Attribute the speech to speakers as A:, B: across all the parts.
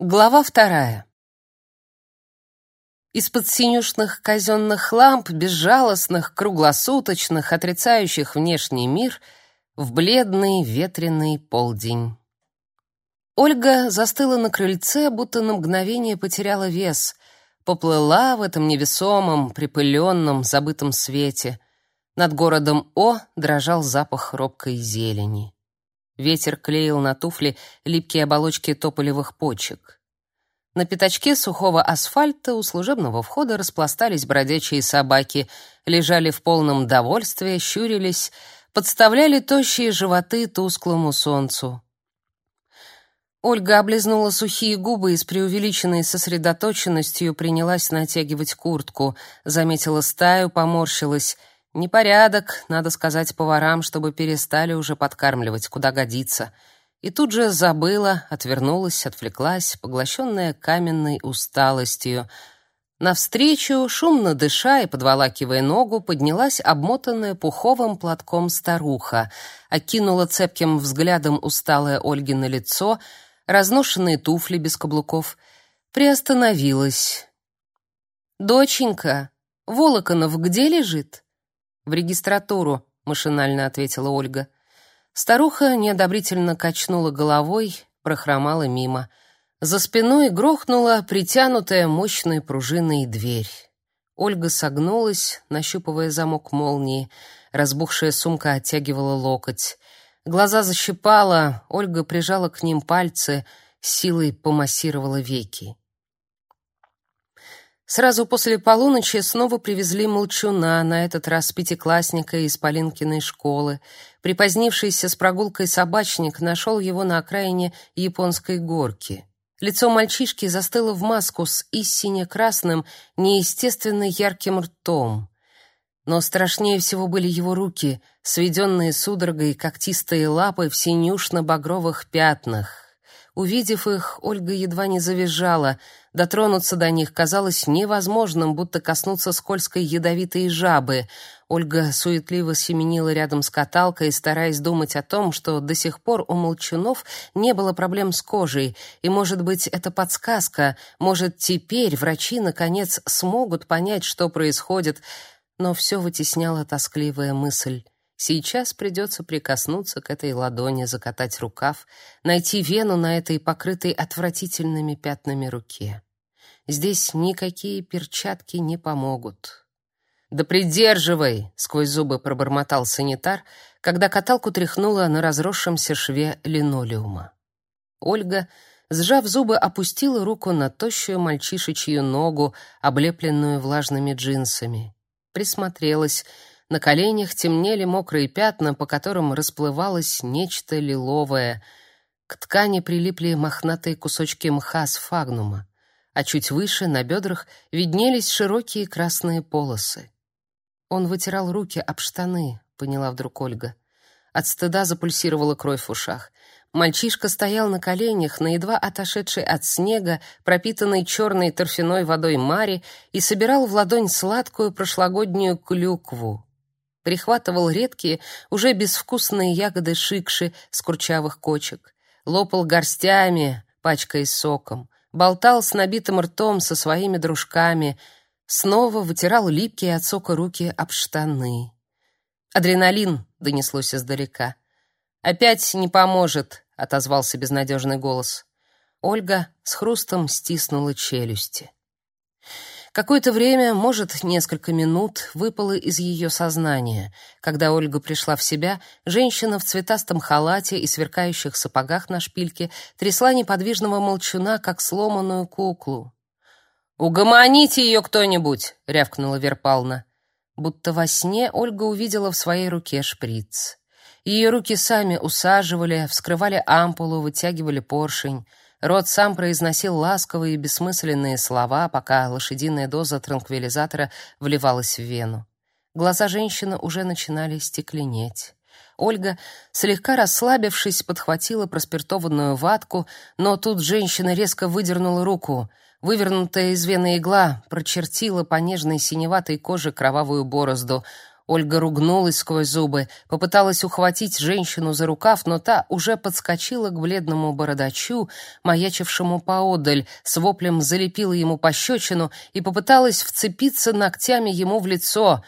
A: Глава вторая. Из-под синюшных казенных ламп, безжалостных, круглосуточных, отрицающих внешний мир, в бледный ветреный полдень. Ольга застыла на крыльце, будто на мгновение потеряла вес, поплыла в этом невесомом, припыленном, забытом свете. Над городом О дрожал запах робкой зелени. Ветер клеил на туфли липкие оболочки тополевых почек. На пятачке сухого асфальта у служебного входа распластались бродячие собаки, лежали в полном довольстве, щурились, подставляли тощие животы тусклому солнцу. Ольга облизнула сухие губы и с преувеличенной сосредоточенностью принялась натягивать куртку, заметила стаю, поморщилась — Непорядок, надо сказать поварам, чтобы перестали уже подкармливать, куда годится. И тут же забыла, отвернулась, отвлеклась, поглощенная каменной усталостью. Навстречу, шумно дыша и подволакивая ногу, поднялась обмотанная пуховым платком старуха, окинула цепким взглядом усталое Ольгино лицо, разношенные туфли без каблуков, приостановилась. «Доченька, Волоконов где лежит?» В регистратуру, машинально ответила Ольга. Старуха неодобрительно качнула головой, прохромала мимо. За спиной грохнула притянутая мощной пружиной дверь. Ольга согнулась, нащупывая замок молнии. Разбухшая сумка оттягивала локоть. Глаза защипала, Ольга прижала к ним пальцы, силой помассировала веки. Сразу после полуночи снова привезли молчуна, на этот раз пятиклассника из Полинкиной школы. Припозднившийся с прогулкой собачник нашел его на окраине японской горки. Лицо мальчишки застыло в маску с истинно красным, неестественно ярким ртом. Но страшнее всего были его руки, сведенные судорогой когтистые лапы в синюшно-багровых пятнах. Увидев их, Ольга едва не завизжала. Дотронуться до них казалось невозможным, будто коснуться скользкой ядовитой жабы. Ольга суетливо семенила рядом с каталкой, стараясь думать о том, что до сих пор у молчунов не было проблем с кожей, и, может быть, это подсказка, может, теперь врачи, наконец, смогут понять, что происходит, но все вытесняла тоскливая мысль. Сейчас придется прикоснуться к этой ладони, закатать рукав, найти вену на этой покрытой отвратительными пятнами руке. Здесь никакие перчатки не помогут. «Да придерживай!» — сквозь зубы пробормотал санитар, когда каталку тряхнула на разросшемся шве линолеума. Ольга, сжав зубы, опустила руку на тощую мальчишечью ногу, облепленную влажными джинсами. Присмотрелась — на коленях темнели мокрые пятна, по которым расплывалось нечто лиловое. К ткани прилипли мохнатые кусочки мха с фагнума, а чуть выше, на бедрах, виднелись широкие красные полосы. Он вытирал руки об штаны, поняла вдруг Ольга. От стыда запульсировала кровь в ушах. Мальчишка стоял на коленях на едва отошедшей от снега, пропитанной черной торфяной водой маре, и собирал в ладонь сладкую прошлогоднюю клюкву прихватывал редкие, уже безвкусные ягоды шикши с курчавых кочек, лопал горстями, пачкаясь соком, болтал с набитым ртом со своими дружками, снова вытирал липкие от сока руки об штаны. «Адреналин!» — донеслось издалека. «Опять не поможет!» — отозвался безнадежный голос. Ольга с хрустом стиснула челюсти. Какое-то время, может, несколько минут, выпало из ее сознания. Когда Ольга пришла в себя, женщина в цветастом халате и сверкающих сапогах на шпильке трясла неподвижного молчуна, как сломанную куклу. «Угомоните ее кто-нибудь!» — рявкнула Верпална. Будто во сне Ольга увидела в своей руке шприц. Ее руки сами усаживали, вскрывали ампулу, вытягивали поршень. Рот сам произносил ласковые и бессмысленные слова, пока лошадиная доза транквилизатора вливалась в вену. Глаза женщины уже начинали стекленеть. Ольга, слегка расслабившись, подхватила проспиртованную ватку, но тут женщина резко выдернула руку. Вывернутая из вены игла прочертила по нежной синеватой коже кровавую борозду. Ольга ругнулась сквозь зубы, попыталась ухватить женщину за рукав, но та уже подскочила к бледному бородачу, маячившему поодаль, с воплем залепила ему пощечину и попыталась вцепиться ногтями ему в лицо.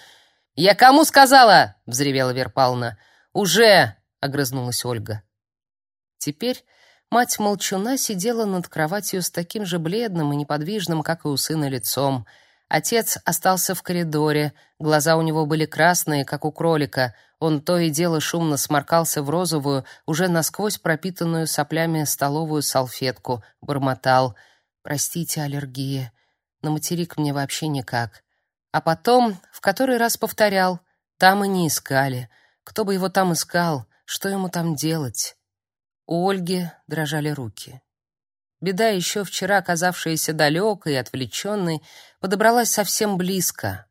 A: «Я кому сказала?» — взревела Верпална. «Уже!» — огрызнулась Ольга. Теперь мать молчуна сидела над кроватью с таким же бледным и неподвижным, как и у сына, лицом — Отец остался в коридоре, глаза у него были красные, как у кролика. Он то и дело шумно сморкался в розовую, уже насквозь пропитанную соплями столовую салфетку, бормотал: "Простите, аллергия. На материк мне вообще никак". А потом в который раз повторял: "Там и не искали. Кто бы его там искал? Что ему там делать?" У Ольги дрожали руки. Беда, еще вчера казавшаяся далекой и отвлеченной, подобралась совсем близко.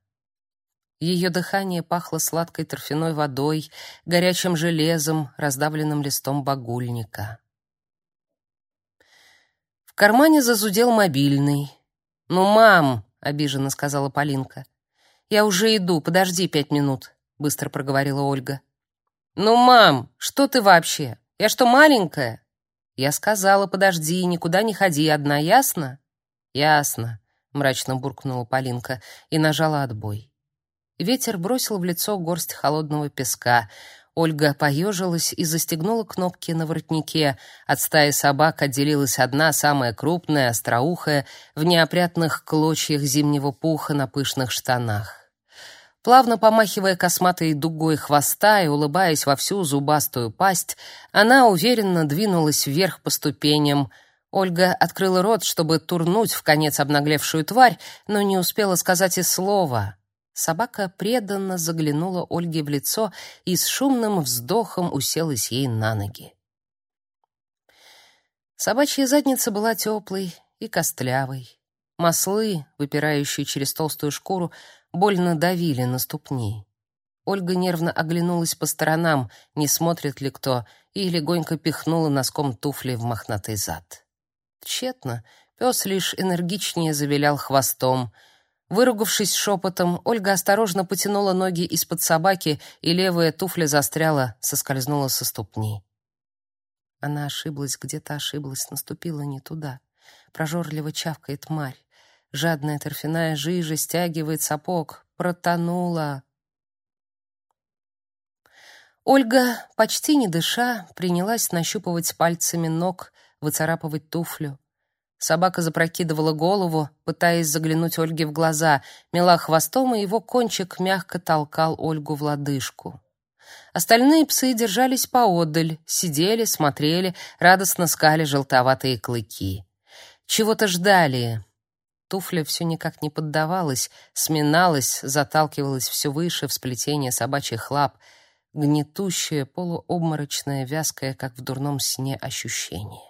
A: Ее дыхание пахло сладкой торфяной водой, горячим железом, раздавленным листом багульника. В кармане зазудел мобильный. «Ну, мам!» — обиженно сказала Полинка. «Я уже иду, подожди пять минут», — быстро проговорила Ольга. «Ну, мам, что ты вообще? Я что, маленькая?» Я сказала: "Подожди, никуда не ходи одна, ясно?" "Ясно", мрачно буркнула Полинка и нажала отбой. Ветер бросил в лицо горсть холодного песка. Ольга поежилась и застегнула кнопки на воротнике. От стаи собак отделилась одна, самая крупная, остроухая, в неопрятных клочьях зимнего пуха на пышных штанах. Плавно помахивая косматой дугой хвоста и улыбаясь во всю зубастую пасть, она уверенно двинулась вверх по ступеням. Ольга открыла рот, чтобы турнуть в конец обнаглевшую тварь, но не успела сказать и слова. Собака преданно заглянула Ольге в лицо и с шумным вздохом уселась ей на ноги. Собачья задница была теплой и костлявой. Маслы, выпирающие через толстую шкуру, больно давили на ступни. Ольга нервно оглянулась по сторонам, не смотрит ли кто, и легонько пихнула носком туфли в мохнатый зад. Тщетно, пес лишь энергичнее завилял хвостом. Выругавшись шепотом, Ольга осторожно потянула ноги из-под собаки, и левая туфля застряла, соскользнула со ступни. Она ошиблась, где-то ошиблась, наступила не туда. Прожорливо чавкает марь. Жадная торфяная жижа стягивает сапог. Протонула. Ольга, почти не дыша, принялась нащупывать пальцами ног, выцарапывать туфлю. Собака запрокидывала голову, пытаясь заглянуть Ольге в глаза, мела хвостом, и его кончик мягко толкал Ольгу в лодыжку. Остальные псы держались поодаль, сидели, смотрели, радостно скали желтоватые клыки. Чего-то ждали, Туфля все никак не поддавалась, сминалась, заталкивалась все выше в сплетение собачьих лап, гнетущее, полуобморочное, вязкое, как в дурном сне, ощущение.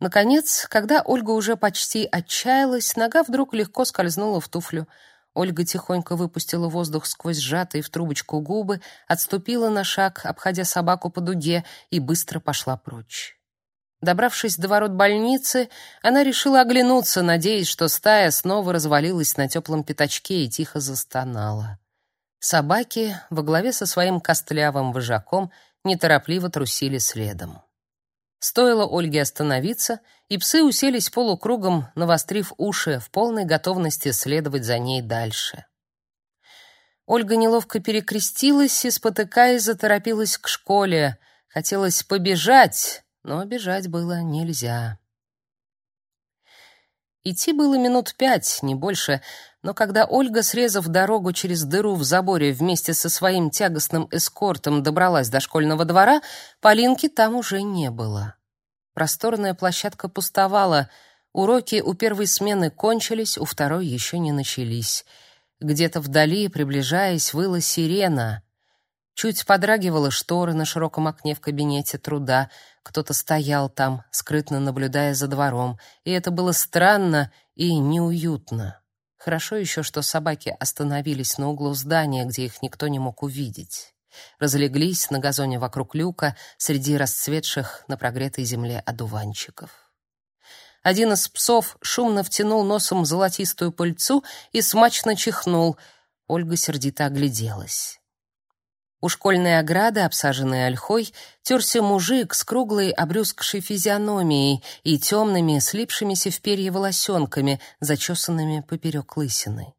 A: Наконец, когда Ольга уже почти отчаялась, нога вдруг легко скользнула в туфлю. Ольга тихонько выпустила воздух сквозь сжатые в трубочку губы, отступила на шаг, обходя собаку по дуге, и быстро пошла прочь. Добравшись до ворот больницы, она решила оглянуться, надеясь, что стая снова развалилась на теплом пятачке и тихо застонала. Собаки во главе со своим костлявым вожаком неторопливо трусили следом. Стоило Ольге остановиться, и псы уселись полукругом, навострив уши, в полной готовности следовать за ней дальше. Ольга неловко перекрестилась и, спотыкаясь, заторопилась к школе. Хотелось побежать, но бежать было нельзя. Идти было минут пять, не больше, но когда Ольга, срезав дорогу через дыру в заборе вместе со своим тягостным эскортом добралась до школьного двора, Полинки там уже не было. Просторная площадка пустовала, уроки у первой смены кончились, у второй еще не начались. Где-то вдали, приближаясь, выла сирена. Чуть подрагивала штора на широком окне в кабинете труда. Кто-то стоял там, скрытно наблюдая за двором, и это было странно и неуютно. Хорошо еще, что собаки остановились на углу здания, где их никто не мог увидеть. Разлеглись на газоне вокруг люка среди расцветших на прогретой земле одуванчиков. Один из псов шумно втянул носом золотистую пыльцу и смачно чихнул — Ольга сердито огляделась. У школьной ограды, обсаженной ольхой, терся мужик с круглой обрюзгшей физиономией и темными, слипшимися в перья волосенками, зачесанными поперек лысины.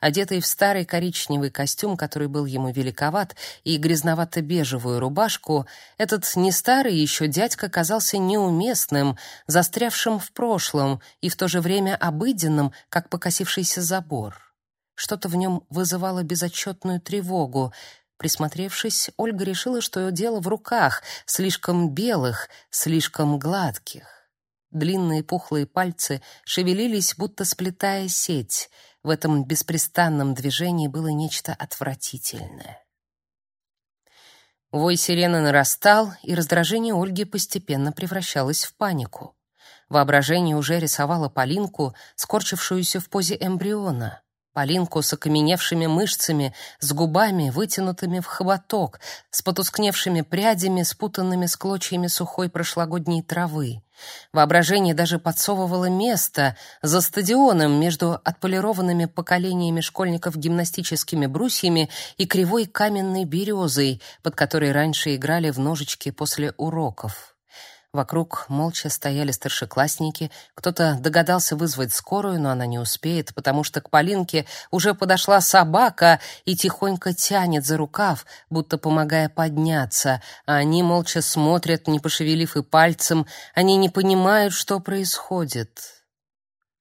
A: Одетый в старый коричневый костюм, который был ему великоват, и грязновато-бежевую рубашку, этот не старый еще дядька казался неуместным, застрявшим в прошлом и в то же время обыденным, как покосившийся забор. Что-то в нем вызывало безотчетную тревогу. Присмотревшись, Ольга решила, что дело в руках, слишком белых, слишком гладких. Длинные пухлые пальцы шевелились, будто сплетая сеть. В этом беспрестанном движении было нечто отвратительное. Вой сирены нарастал, и раздражение Ольги постепенно превращалось в панику. Воображение уже рисовало Полинку, скорчившуюся в позе эмбриона. Полинку с окаменевшими мышцами, с губами, вытянутыми в хоботок, с потускневшими прядями, спутанными с клочьями сухой прошлогодней травы. Воображение даже подсовывало место за стадионом между отполированными поколениями школьников гимнастическими брусьями и кривой каменной березой, под которой раньше играли в ножички после уроков. Вокруг молча стояли старшеклассники. Кто-то догадался вызвать скорую, но она не успеет, потому что к Полинке уже подошла собака и тихонько тянет за рукав, будто помогая подняться. А они молча смотрят, не пошевелив и пальцем. Они не понимают, что происходит.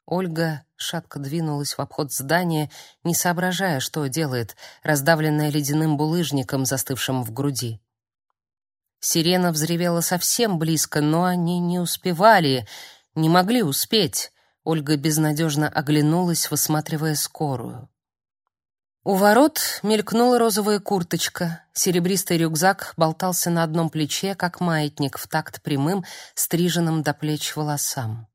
A: Ольга шатко двинулась в обход здания, не соображая, что делает, раздавленная ледяным булыжником, застывшим в груди. Сирена взревела совсем близко, но они не успевали, не могли успеть. Ольга безнадежно оглянулась, высматривая скорую. У ворот мелькнула розовая курточка. Серебристый рюкзак болтался на одном плече, как маятник, в такт прямым, стриженным до плеч волосам.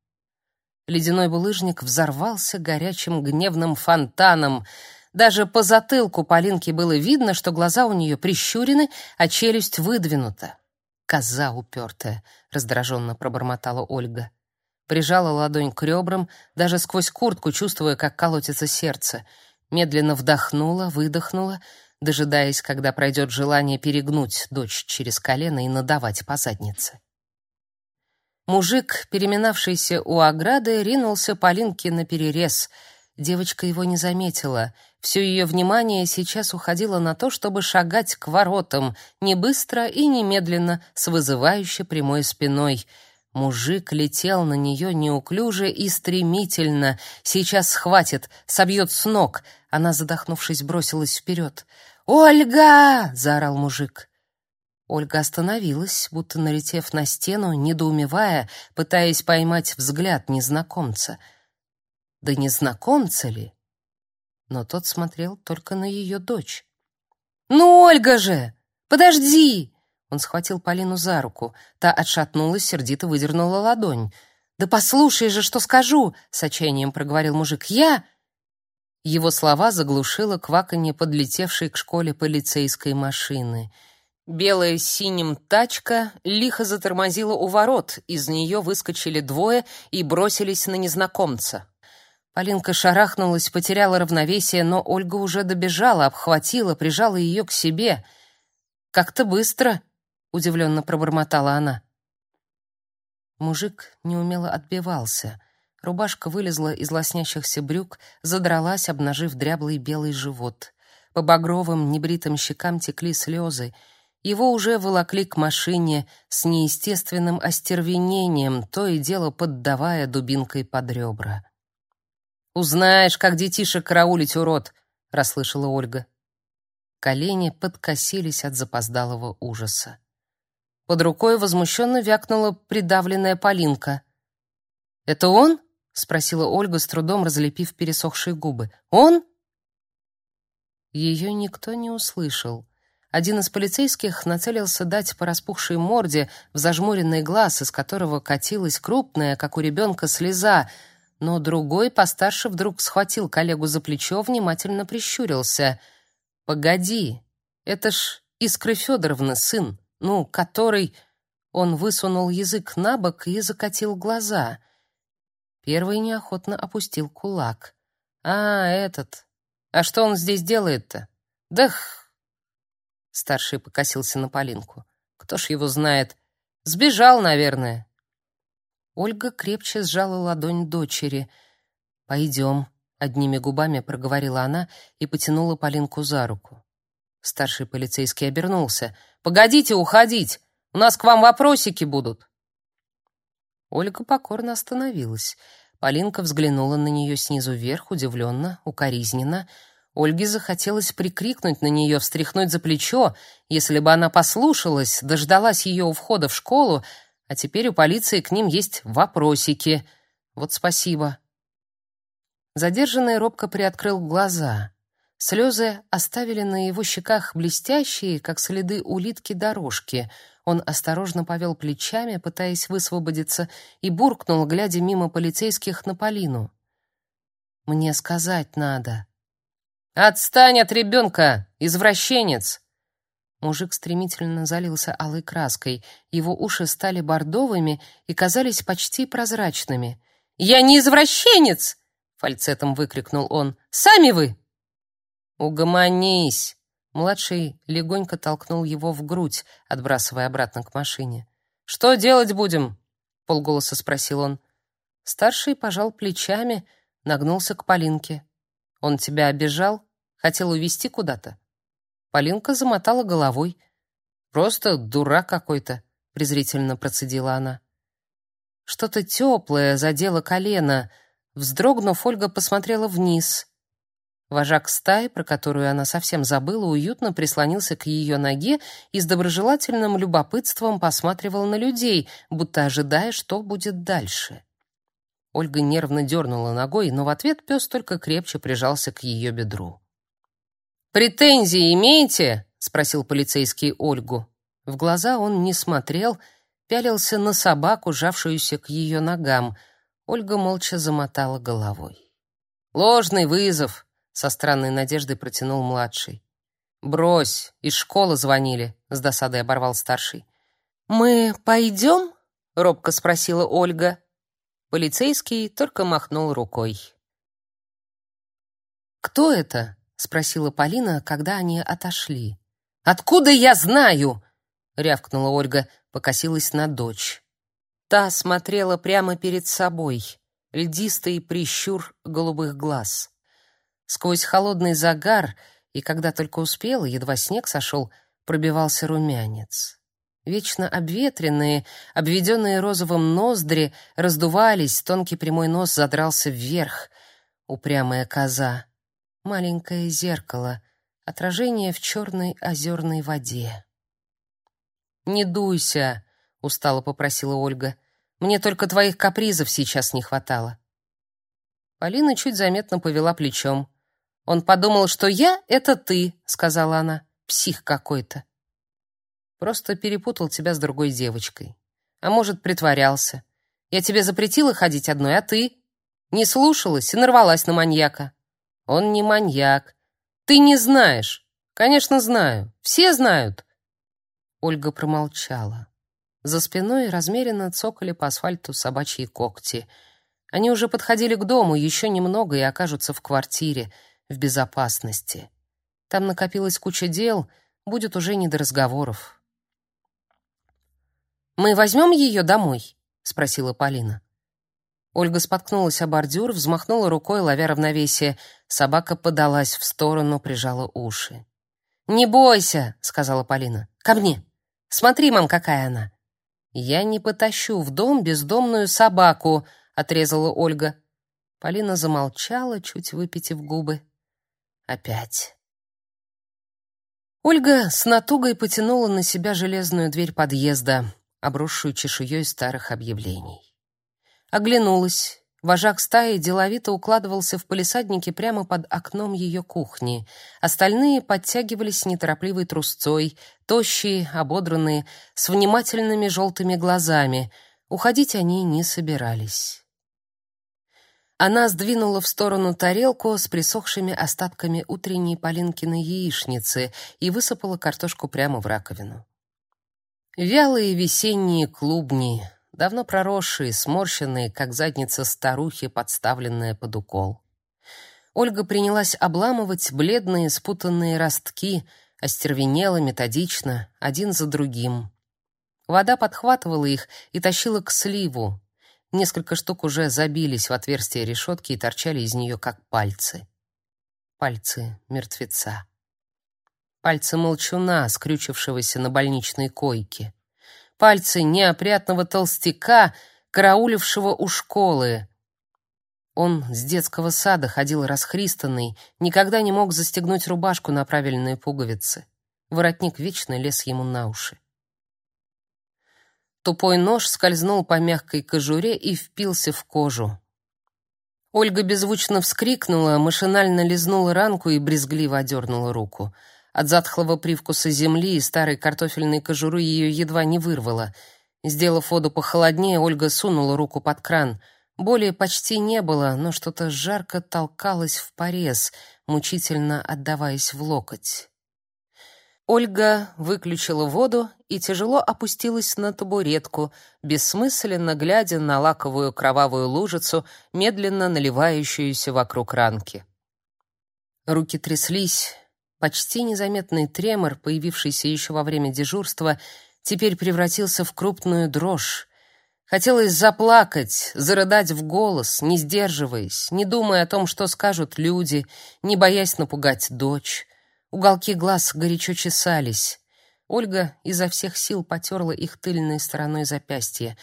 A: Ледяной булыжник взорвался горячим гневным фонтаном — даже по затылку Полинки было видно, что глаза у нее прищурены, а челюсть выдвинута. «Коза упертая», — раздраженно пробормотала Ольга. Прижала ладонь к ребрам, даже сквозь куртку чувствуя, как колотится сердце. Медленно вдохнула, выдохнула, дожидаясь, когда пройдет желание перегнуть дочь через колено и надавать по заднице. Мужик, переминавшийся у ограды, ринулся Полинке на перерез — Девочка его не заметила. Все ее внимание сейчас уходило на то, чтобы шагать к воротам, не быстро и не медленно, с вызывающе прямой спиной. Мужик летел на нее неуклюже и стремительно. Сейчас схватит, собьет с ног. Она, задохнувшись, бросилась вперед. «Ольга!» — заорал мужик. Ольга остановилась, будто налетев на стену, недоумевая, пытаясь поймать взгляд незнакомца — да незнакомца ли? Но тот смотрел только на ее дочь. «Ну, Ольга же! Подожди!» Он схватил Полину за руку. Та отшатнулась, сердито выдернула ладонь. «Да послушай же, что скажу!» — с отчаянием проговорил мужик. «Я...» Его слова заглушило кваканье подлетевшей к школе полицейской машины. Белая с синим тачка лихо затормозила у ворот, из нее выскочили двое и бросились на незнакомца. Полинка шарахнулась, потеряла равновесие, но Ольга уже добежала, обхватила, прижала ее к себе. «Как-то быстро», — удивленно пробормотала она. Мужик неумело отбивался. Рубашка вылезла из лоснящихся брюк, задралась, обнажив дряблый белый живот. По багровым, небритым щекам текли слезы. Его уже волокли к машине с неестественным остервенением, то и дело поддавая дубинкой под ребра. Узнаешь, как детишек караулить, урод, расслышала Ольга. Колени подкосились от запоздалого ужаса. Под рукой возмущенно вякнула придавленная Полинка. «Это он?» — спросила Ольга, с трудом разлепив пересохшие губы. «Он?» Ее никто не услышал. Один из полицейских нацелился дать по распухшей морде в зажмуренный глаз, из которого катилась крупная, как у ребенка, слеза, но другой, постарше, вдруг схватил коллегу за плечо, внимательно прищурился. «Погоди, это ж Искры Федоровны сын, ну, который...» Он высунул язык на бок и закатил глаза. Первый неохотно опустил кулак. «А, этот, А что он здесь делает-то? Да х... Старший покосился на Полинку. Кто ж его знает? Сбежал, наверное. Ольга крепче сжала ладонь дочери. «Пойдем», — одними губами проговорила она и потянула Полинку за руку. Старший полицейский обернулся. «Погодите уходить! У нас к вам вопросики будут!» Ольга покорно остановилась. Полинка взглянула на нее снизу вверх, удивленно, укоризненно. Ольге захотелось прикрикнуть на нее, встряхнуть за плечо. Если бы она послушалась, дождалась ее у входа в школу, а теперь у полиции к ним есть вопросики. Вот спасибо. Задержанный робко приоткрыл глаза. Слезы оставили на его щеках блестящие, как следы улитки, дорожки. Он осторожно повел плечами, пытаясь высвободиться, и буркнул, глядя мимо полицейских на Полину. «Мне сказать надо». «Отстань от ребенка, извращенец!» Мужик стремительно залился алой краской. Его уши стали бордовыми и казались почти прозрачными. «Я не извращенец!» — фальцетом выкрикнул он. «Сами вы!» «Угомонись!» Младший легонько толкнул его в грудь, отбрасывая обратно к машине. «Что делать будем?» — полголоса спросил он. Старший пожал плечами, нагнулся к Полинке. «Он тебя обижал? Хотел увести куда-то?» Полинка замотала головой. «Просто дурак какой-то», — презрительно процедила она. Что-то теплое задело колено. Вздрогнув, Ольга посмотрела вниз. Вожак стаи, про которую она совсем забыла, уютно прислонился к ее ноге и с доброжелательным любопытством посматривал на людей, будто ожидая, что будет дальше. Ольга нервно дернула ногой, но в ответ пес только крепче прижался к ее бедру. «Претензии имеете?» — спросил полицейский Ольгу. В глаза он не смотрел, пялился на собаку, жавшуюся к ее ногам. Ольга молча замотала головой. «Ложный вызов!» — со странной надеждой протянул младший. «Брось, из школы звонили», — с досадой оборвал старший. «Мы пойдем?» — робко спросила Ольга. Полицейский только махнул рукой. «Кто это?» Спросила Полина, когда они отошли. Откуда я знаю? рявкнула Ольга, покосилась на дочь. Та смотрела прямо перед собой, льдистый прищур голубых глаз. Сквозь холодный загар, и когда только успела, едва снег сошел, пробивался румянец. Вечно обветренные, обведенные розовым ноздри раздувались, тонкий прямой нос задрался вверх. Упрямая коза маленькое зеркало, отражение в черной озерной воде. «Не дуйся», — устало попросила Ольга. «Мне только твоих капризов сейчас не хватало». Полина чуть заметно повела плечом. «Он подумал, что я — это ты», — сказала она. «Псих какой-то». «Просто перепутал тебя с другой девочкой. А может, притворялся. Я тебе запретила ходить одной, а ты? Не слушалась и нарвалась на маньяка». Он не маньяк. Ты не знаешь. Конечно, знаю. Все знают. Ольга промолчала. За спиной размеренно цокали по асфальту собачьи когти. Они уже подходили к дому, еще немного и окажутся в квартире, в безопасности. Там накопилась куча дел, будет уже не до разговоров. «Мы возьмем ее домой?» — спросила Полина. Ольга споткнулась о бордюр, взмахнула рукой, ловя равновесие. Собака подалась в сторону, прижала уши. «Не бойся», — сказала Полина. «Ко мне. Смотри, мам, какая она». «Я не потащу в дом бездомную собаку», — отрезала Ольга. Полина замолчала, чуть выпитив губы. Опять. Ольга с натугой потянула на себя железную дверь подъезда, обросшую чешуей старых объявлений. Оглянулась. Вожак стаи деловито укладывался в палисаднике прямо под окном ее кухни. Остальные подтягивались неторопливой трусцой, тощие, ободранные, с внимательными желтыми глазами. Уходить они не собирались. Она сдвинула в сторону тарелку с присохшими остатками утренней Полинкиной яичницы и высыпала картошку прямо в раковину. Вялые весенние клубни, давно проросшие, сморщенные, как задница старухи, подставленная под укол. Ольга принялась обламывать бледные спутанные ростки, остервенела методично, один за другим. Вода подхватывала их и тащила к сливу. Несколько штук уже забились в отверстие решетки и торчали из нее как пальцы. Пальцы мертвеца. Пальцы молчуна, скрючившегося на больничной койке. Пальцы неопрятного толстяка, караулившего у школы. Он с детского сада ходил расхристанный, никогда не мог застегнуть рубашку на правильные пуговицы. Воротник вечно лез ему на уши. Тупой нож скользнул по мягкой кожуре и впился в кожу. Ольга беззвучно вскрикнула, машинально лизнула ранку и брезгливо одернула руку. От затхлого привкуса земли и старой картофельной кожуры ее едва не вырвало. Сделав воду похолоднее, Ольга сунула руку под кран. Боли почти не было, но что-то жарко толкалось в порез, мучительно отдаваясь в локоть. Ольга выключила воду и тяжело опустилась на табуретку, бессмысленно глядя на лаковую кровавую лужицу, медленно наливающуюся вокруг ранки. Руки тряслись, почти незаметный тремор, появившийся еще во время дежурства, теперь превратился в крупную дрожь. Хотелось заплакать, зарыдать в голос, не сдерживаясь, не думая о том, что скажут люди, не боясь напугать дочь. Уголки глаз горячо чесались. Ольга изо всех сил потерла их тыльной стороной запястья.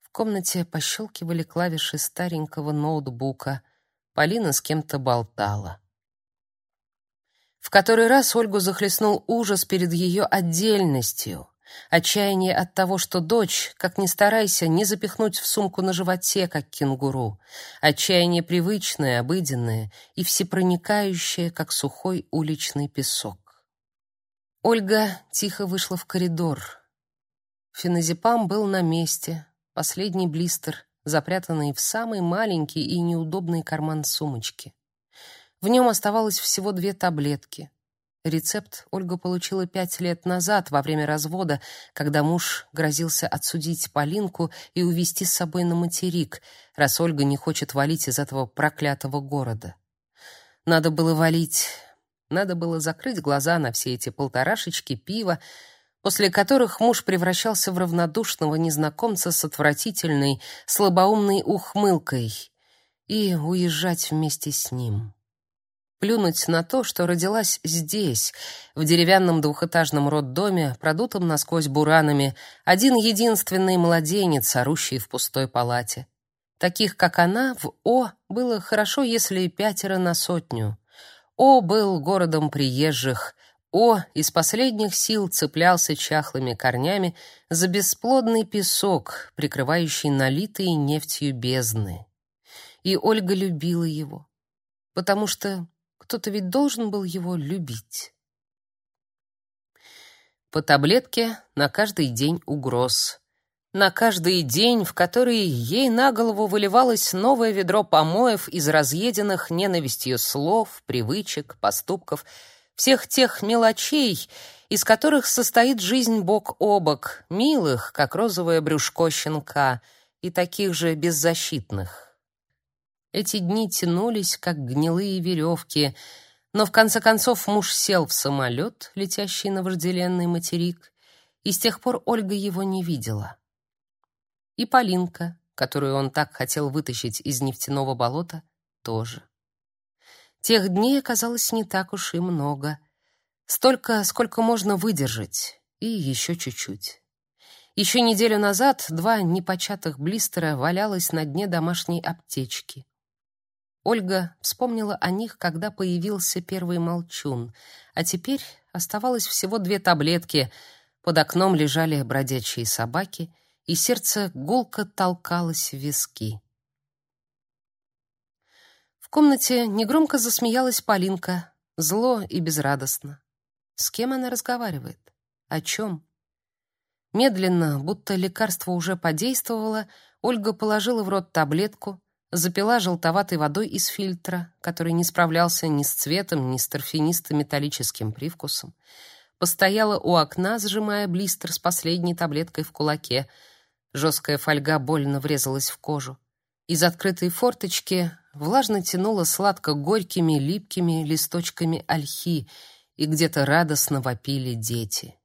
A: В комнате пощелкивали клавиши старенького ноутбука. Полина с кем-то болтала. В который раз Ольгу захлестнул ужас перед ее отдельностью, Отчаяние от того, что дочь, как ни старайся, не запихнуть в сумку на животе, как кенгуру. Отчаяние привычное, обыденное и всепроникающее, как сухой уличный песок. Ольга тихо вышла в коридор. Феназепам был на месте, последний блистер, запрятанный в самый маленький и неудобный карман сумочки. В нем оставалось всего две таблетки. Рецепт Ольга получила пять лет назад, во время развода, когда муж грозился отсудить Полинку и увезти с собой на материк, раз Ольга не хочет валить из этого проклятого города. Надо было валить, надо было закрыть глаза на все эти полторашечки пива, после которых муж превращался в равнодушного незнакомца с отвратительной, слабоумной ухмылкой, и уезжать вместе с ним плюнуть на то, что родилась здесь, в деревянном двухэтажном роддоме, продутом насквозь буранами, один единственный младенец, орущий в пустой палате. Таких, как она, в О было хорошо, если пятеро на сотню. О был городом приезжих. О из последних сил цеплялся чахлыми корнями за бесплодный песок, прикрывающий налитые нефтью бездны. И Ольга любила его, потому что кто-то ведь должен был его любить. По таблетке на каждый день угроз. На каждый день, в который ей на голову выливалось новое ведро помоев из разъеденных ненавистью слов, привычек, поступков, всех тех мелочей, из которых состоит жизнь бок о бок, милых, как розовое брюшко щенка, и таких же беззащитных. Эти дни тянулись, как гнилые веревки, но в конце концов муж сел в самолет, летящий на вожделенный материк, и с тех пор Ольга его не видела. И Полинка, которую он так хотел вытащить из нефтяного болота, тоже. Тех дней оказалось не так уж и много. Столько, сколько можно выдержать, и еще чуть-чуть. Еще неделю назад два непочатых блистера валялось на дне домашней аптечки. Ольга вспомнила о них, когда появился первый молчун, а теперь оставалось всего две таблетки. Под окном лежали бродячие собаки, и сердце гулко толкалось в виски. В комнате негромко засмеялась Полинка, зло и безрадостно. С кем она разговаривает? О чем? Медленно, будто лекарство уже подействовало, Ольга положила в рот таблетку, запила желтоватой водой из фильтра, который не справлялся ни с цветом, ни с торфянисто-металлическим привкусом. Постояла у окна, сжимая блистер с последней таблеткой в кулаке. Жесткая фольга больно врезалась в кожу. Из открытой форточки влажно тянуло сладко-горькими липкими листочками ольхи, и где-то радостно вопили дети.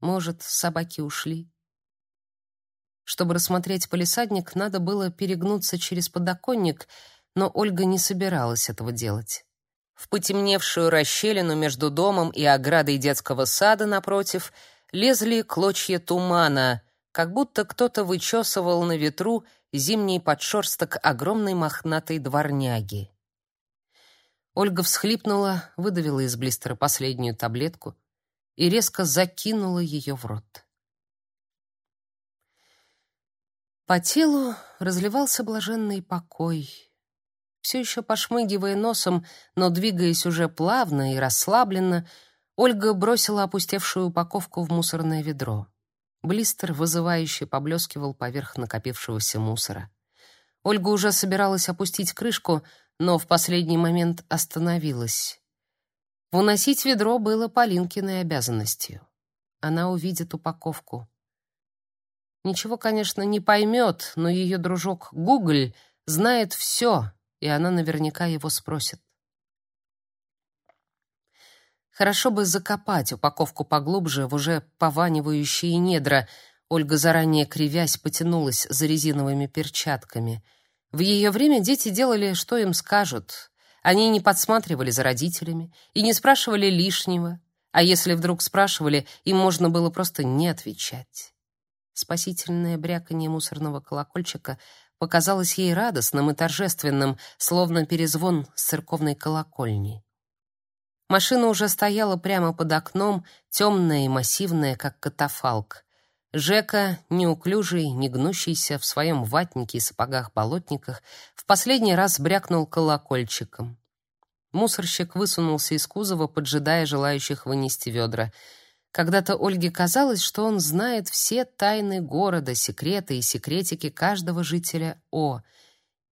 A: Может, собаки ушли? Чтобы рассмотреть полисадник, надо было перегнуться через подоконник, но Ольга не собиралась этого делать. В потемневшую расщелину между домом и оградой детского сада напротив лезли клочья тумана, как будто кто-то вычесывал на ветру зимний подшерсток огромной мохнатой дворняги. Ольга всхлипнула, выдавила из блистера последнюю таблетку и резко закинула ее в рот. По телу разливался блаженный покой. Все еще пошмыгивая носом, но двигаясь уже плавно и расслабленно, Ольга бросила опустевшую упаковку в мусорное ведро. Блистер вызывающе поблескивал поверх накопившегося мусора. Ольга уже собиралась опустить крышку, но в последний момент остановилась. Выносить ведро было Полинкиной обязанностью. Она увидит упаковку. Ничего, конечно, не поймет, но ее дружок Гугль знает все, и она наверняка его спросит. Хорошо бы закопать упаковку поглубже в уже пованивающие недра. Ольга, заранее кривясь, потянулась за резиновыми перчатками. В ее время дети делали, что им скажут. Они не подсматривали за родителями и не спрашивали лишнего. А если вдруг спрашивали, им можно было просто не отвечать. Спасительное бряканье мусорного колокольчика показалось ей радостным и торжественным, словно перезвон с церковной колокольни. Машина уже стояла прямо под окном, темная и массивная, как катафалк. Жека, неуклюжий, не гнущийся в своем ватнике и сапогах-болотниках, в последний раз брякнул колокольчиком. Мусорщик высунулся из кузова, поджидая желающих вынести ведра. Когда-то Ольге казалось, что он знает все тайны города, секреты и секретики каждого жителя О —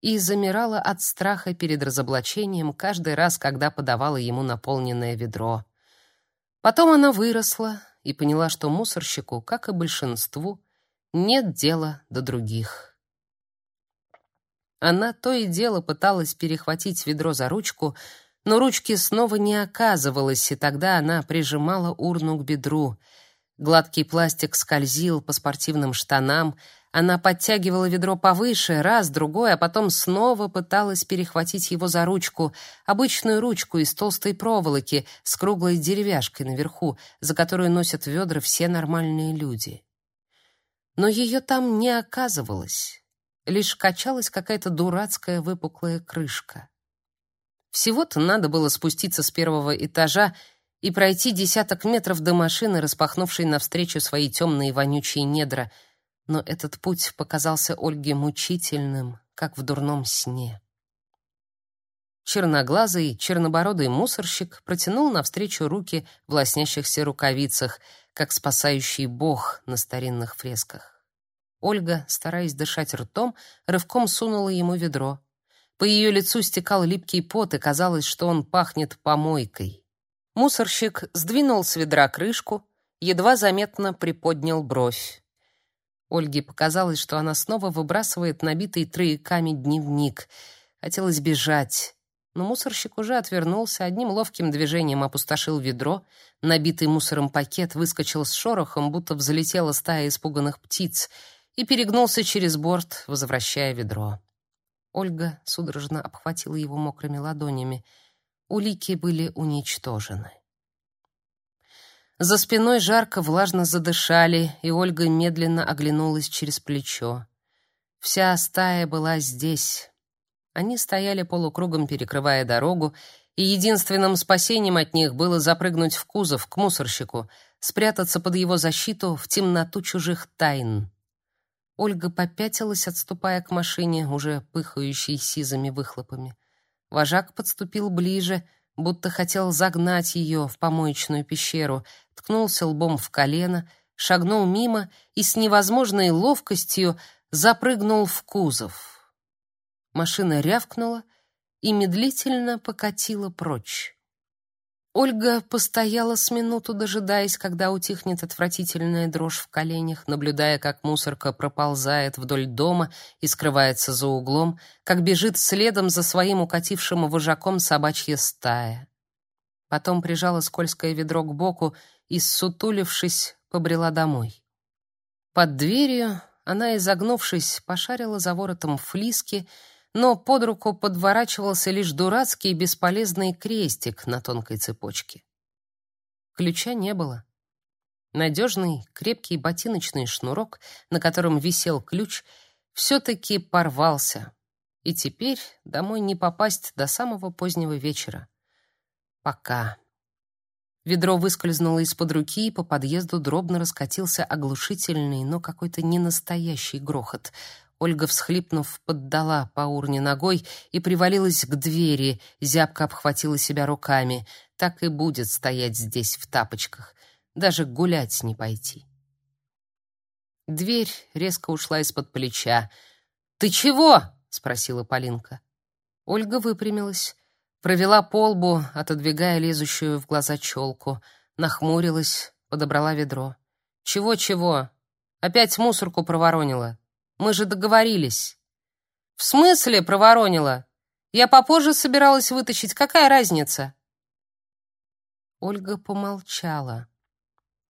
A: и замирала от страха перед разоблачением каждый раз, когда подавала ему наполненное ведро. Потом она выросла и поняла, что мусорщику, как и большинству, нет дела до других. Она то и дело пыталась перехватить ведро за ручку, но ручки снова не оказывалось, и тогда она прижимала урну к бедру. Гладкий пластик скользил по спортивным штанам, она подтягивала ведро повыше, раз, другой, а потом снова пыталась перехватить его за ручку, обычную ручку из толстой проволоки с круглой деревяшкой наверху, за которую носят ведра все нормальные люди. Но ее там не оказывалось. Лишь качалась какая-то дурацкая выпуклая крышка. Всего-то надо было спуститься с первого этажа и пройти десяток метров до машины, распахнувшей навстречу свои темные вонючие недра — но этот путь показался Ольге мучительным, как в дурном сне. Черноглазый, чернобородый мусорщик протянул навстречу руки в лоснящихся рукавицах, как спасающий бог на старинных фресках. Ольга, стараясь дышать ртом, рывком сунула ему ведро. По ее лицу стекал липкий пот, и казалось, что он пахнет помойкой. Мусорщик сдвинул с ведра крышку, едва заметно приподнял бровь. Ольге показалось, что она снова выбрасывает набитый троеками дневник. Хотелось бежать, но мусорщик уже отвернулся, одним ловким движением опустошил ведро, набитый мусором пакет выскочил с шорохом, будто взлетела стая испуганных птиц, и перегнулся через борт, возвращая ведро. Ольга судорожно обхватила его мокрыми ладонями. Улики были уничтожены. За спиной жарко, влажно задышали, и Ольга медленно оглянулась через плечо. Вся стая была здесь. Они стояли полукругом, перекрывая дорогу, и единственным спасением от них было запрыгнуть в кузов к мусорщику, спрятаться под его защиту в темноту чужих тайн. Ольга попятилась, отступая к машине, уже пыхающей сизыми выхлопами. Вожак подступил ближе — будто хотел загнать ее в помоечную пещеру, ткнулся лбом в колено, шагнул мимо и с невозможной ловкостью запрыгнул в кузов. Машина рявкнула и медлительно покатила прочь. Ольга постояла с минуту, дожидаясь, когда утихнет отвратительная дрожь в коленях, наблюдая, как мусорка проползает вдоль дома и скрывается за углом, как бежит следом за своим укатившим вожаком собачья стая. Потом прижала скользкое ведро к боку и, сутулившись, побрела домой. Под дверью она, изогнувшись, пошарила за воротом флиски, но под руку подворачивался лишь дурацкий бесполезный крестик на тонкой цепочке. Ключа не было. Надежный, крепкий ботиночный шнурок, на котором висел ключ, все-таки порвался. И теперь домой не попасть до самого позднего вечера. Пока. Ведро выскользнуло из-под руки, и по подъезду дробно раскатился оглушительный, но какой-то ненастоящий грохот. Ольга, всхлипнув, поддала по урне ногой и привалилась к двери, зябко обхватила себя руками. Так и будет стоять здесь в тапочках. Даже гулять не пойти. Дверь резко ушла из-под плеча. «Ты чего?» — спросила Полинка. Ольга выпрямилась, провела по лбу, отодвигая лезущую в глаза челку, нахмурилась, подобрала ведро. «Чего-чего? Опять мусорку проворонила?» Мы же договорились. В смысле проворонила? Я попозже собиралась вытащить. Какая разница? Ольга помолчала.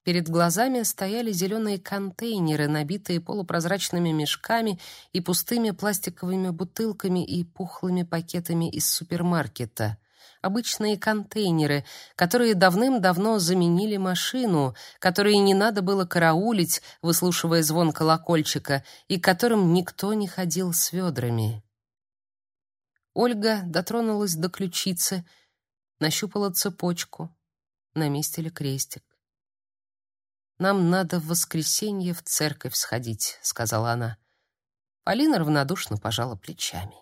A: Перед глазами стояли зеленые контейнеры, набитые полупрозрачными мешками и пустыми пластиковыми бутылками и пухлыми пакетами из супермаркета обычные контейнеры, которые давным-давно заменили машину, которые не надо было караулить, выслушивая звон колокольчика, и к которым никто не ходил с ведрами. Ольга дотронулась до ключицы, нащупала цепочку. На месте ли крестик? «Нам надо в воскресенье в церковь сходить», — сказала она. Полина равнодушно пожала плечами.